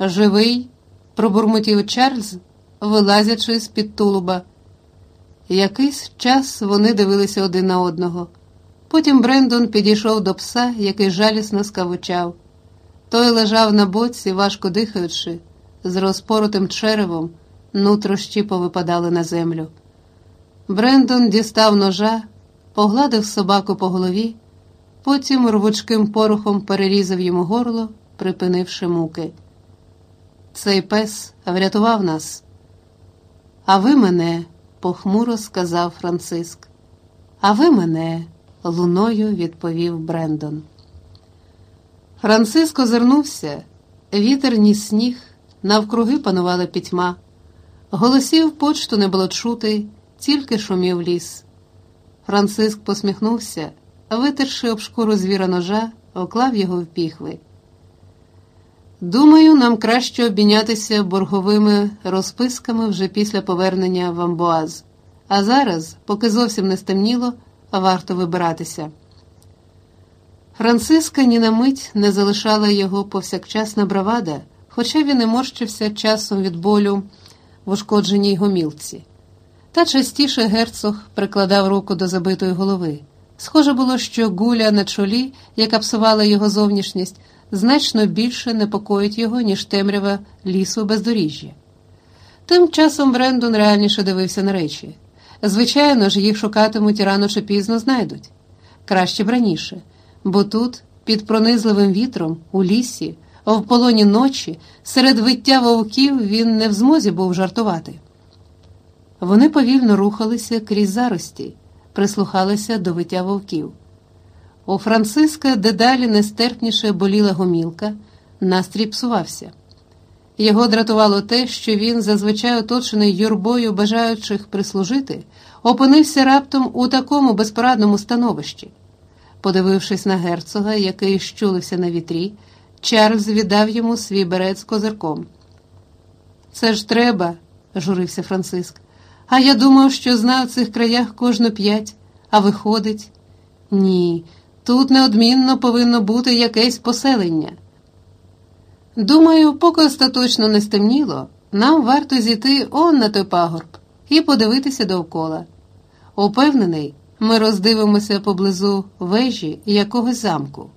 Живий, пробурмотів Чарльз, вилазячи з під тулуба. Якийсь час вони дивилися один на одного. Потім Брендон підійшов до пса, який жалісно скавучав. Той лежав на боці, важко дихаючи, з розпоротим черевом, нутрощі повипадали на землю. Брендон дістав ножа, погладив собаку по голові, потім рвучким порохом перерізав йому горло, припинивши муки. Цей пес врятував нас. А ви мене, похмуро сказав Франциск. А ви мене, луною відповів Брендон. Франциск озирнувся, вітер ніс сніг, навкруги панувала пітьма. Голосів почту не було чути, тільки шумів ліс. Франциск посміхнувся, витерши об шкуру звіра ножа, оклав його в піхви. Думаю, нам краще обмінятися борговими розписками вже після повернення в Амбоаз. А зараз, поки зовсім не стемніло, варто вибиратися. Франциска ні на мить не залишала його повсякчасна бравада, хоча він і морщився часом від болю в ушкодженій гомілці. Та частіше герцог прикладав руку до забитої голови. Схоже було, що гуля на чолі, яка псувала його зовнішність, значно більше непокоїть його, ніж темрява лісу бездоріжжя. Тим часом Брендон реальніше дивився на речі. Звичайно ж, їх шукатимуть і рано чи пізно знайдуть. Краще б раніше, бо тут, під пронизливим вітром, у лісі, в полоні ночі, серед виття вовків він не в змозі був жартувати. Вони повільно рухалися крізь зарості, прислухалися до виття вовків. У Франциска дедалі нестерпніше боліла гомілка, настрій псувався. Його дратувало те, що він, зазвичай оточений юрбою бажаючих прислужити, опинився раптом у такому безпорадному становищі. Подивившись на герцога, який щулився на вітрі, Чарльз віддав йому свій берет з козирком. Це ж треба, журився Франциск. А я думав, що знав в цих краях кожну п'ять, а виходить, ні, тут неодмінно повинно бути якесь поселення. Думаю, поки остаточно не стемніло, нам варто зійти он на той пагорб і подивитися довкола. Упевнений, ми роздивимося поблизу вежі якогось замку,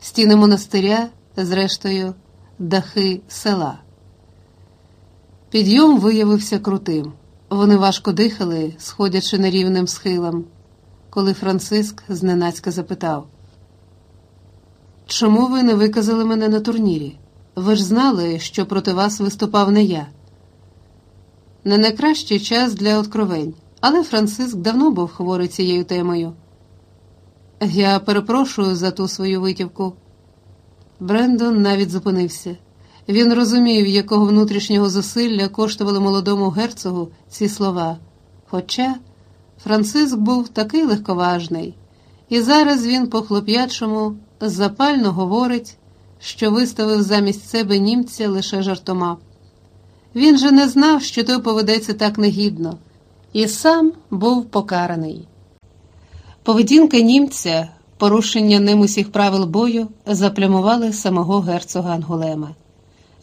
стіни монастиря, зрештою, дахи села. Підйом виявився крутим. Вони важко дихали, сходячи нерівним схилом, коли Франциск зненацька запитав: Чому ви не виказали мене на турнірі? Ви ж знали, що проти вас виступав не я. Не найкращий час для откровень, але Франциск давно був хворий цією темою. Я перепрошую за ту свою витівку. Брендон навіть зупинився. Він розумів, якого внутрішнього зусилля коштували молодому герцогу ці слова. Хоча Франциск був такий легковажний, і зараз він по хлоп'ячому запально говорить що виставив замість себе німця лише жартома. Він же не знав, що той поведеться так негідно, і сам був покараний. Поведінка німця, порушення ним усіх правил бою, заплямували самого герцога Ангулема.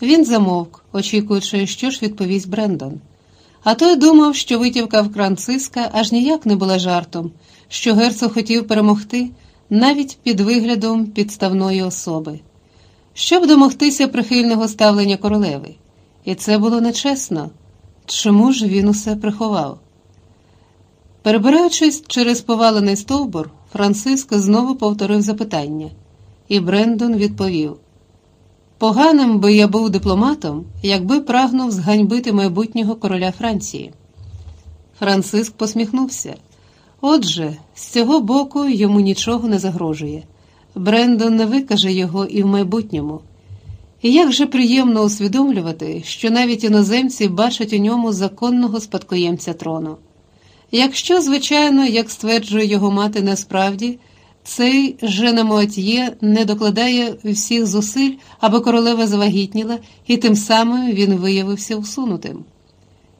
Він замовк, очікуючи, що ж відповість Брендон. А той думав, що витівка в Франциска аж ніяк не була жартом, що герцог хотів перемогти навіть під виглядом підставної особи щоб домогтися прихильного ставлення королеви, і це було нечесно. Чому ж він усе приховав? Перебираючись через повалений стовбур, Франциско знову повторив запитання, і Брендон відповів: Поганим би я був дипломатом, якби прагнув зганьбити майбутнього короля Франції. Франциск посміхнувся. Отже, з цього боку йому нічого не загрожує. Брендон не викаже його і в майбутньому. І як же приємно усвідомлювати, що навіть іноземці бачать у ньому законного спадкоємця трону. Якщо, звичайно, як стверджує його мати насправді, цей Женамуатьє не докладає всіх зусиль, аби королева завагітніла, і тим самим він виявився усунутим.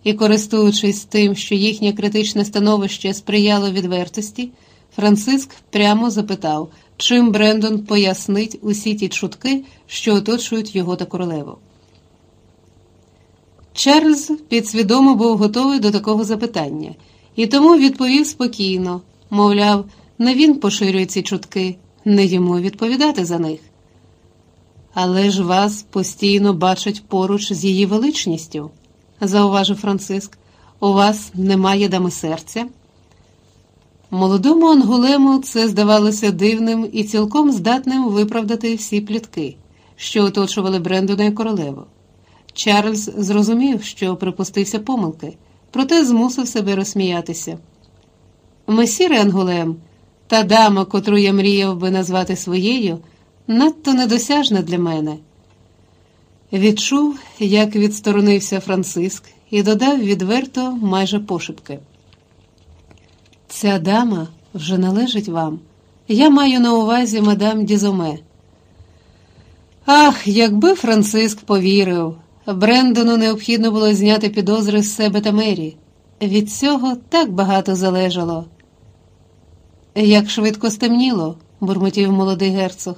І, користуючись тим, що їхнє критичне становище сприяло відвертості, Франциск прямо запитав чим Брендон пояснить усі ті чутки, що оточують його та королеву. Чарльз підсвідомо був готовий до такого запитання і тому відповів спокійно, мовляв, не він поширює ці чутки, не йому відповідати за них. Але ж вас постійно бачать поруч з її величністю, зауважив Франциск. У вас немає дами серця. Молодому Ангулему це здавалося дивним і цілком здатним виправдати всі плітки, що оточували Брендона і королеву. Чарльз зрозумів, що припустився помилки, проте змусив себе розсміятися. Месіре Ангулем, та дама, котру я мріяв би назвати своєю, надто недосяжна для мене. Відчув, як відсторонився Франциск, і додав відверто майже пошепки. Ця дама вже належить вам. Я маю на увазі мадам Дізоме. Ах, якби Франциск повірив, Брендону необхідно було зняти підозри з себе та Мері. Від цього так багато залежало. Як швидко стемніло, бурмотів молодий герцог,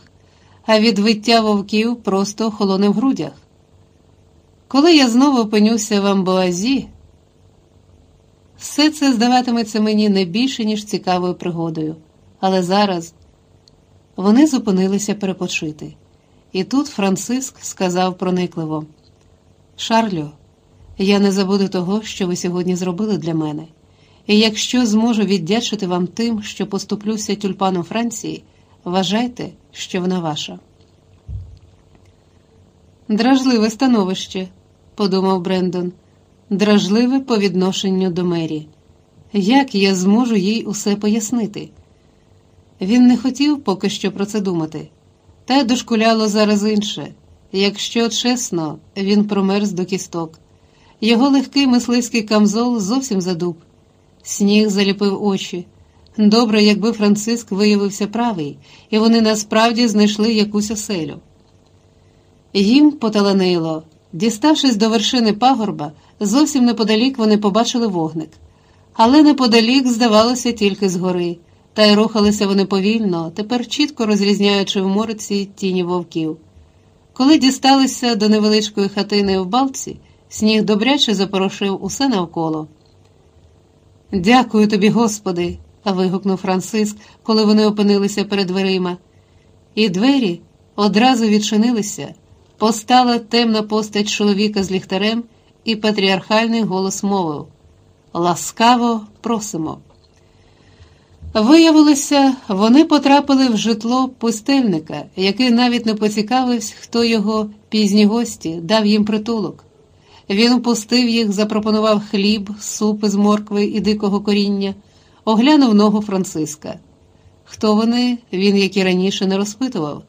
а від виття вовків просто холоне в грудях. Коли я знову опинюся в амбоазі, все це здаватиметься мені не більше, ніж цікавою пригодою. Але зараз вони зупинилися перепочити. І тут Франциск сказав проникливо: Шарлю, я не забуду того, що ви сьогодні зробили для мене. І якщо зможу віддячити вам тим, що поступлюся тюльпаном Франції, вважайте, що вона ваша. Дражливе становище, подумав Брендон дражливе по відношенню до Мері. Як я зможу їй усе пояснити? Він не хотів поки що про це думати, та дошкуляло зараз інше. Якщо чесно, він промерз до кісток. Його легкий мисливський камзол зовсім задуб. Сніг заліпив очі. Добре, якби Франциск виявився правий, і вони насправді знайшли якусь оселю. Їм поталанило. Діставшись до вершини пагорба, зовсім неподалік вони побачили вогник. Але неподалік, здавалося, тільки згори, та й рухалися вони повільно, тепер чітко розрізняючи в морці тіні вовків. Коли дісталися до невеличкої хатини в балці, сніг добряче запорошив усе навколо. Дякую тобі, Господи, вигукнув Франциск, коли вони опинилися перед дверима. І двері одразу відчинилися. Постала темна постать чоловіка з ліхтарем, і патріархальний голос мовив Ласкаво просимо. Виявилося, вони потрапили в житло пустельника, який навіть не поцікавився, хто його пізні гості дав їм притулок. Він впустив їх, запропонував хліб, суп з моркви і дикого коріння, оглянув ногу Франциска. Хто вони, він, як і раніше, не розпитував.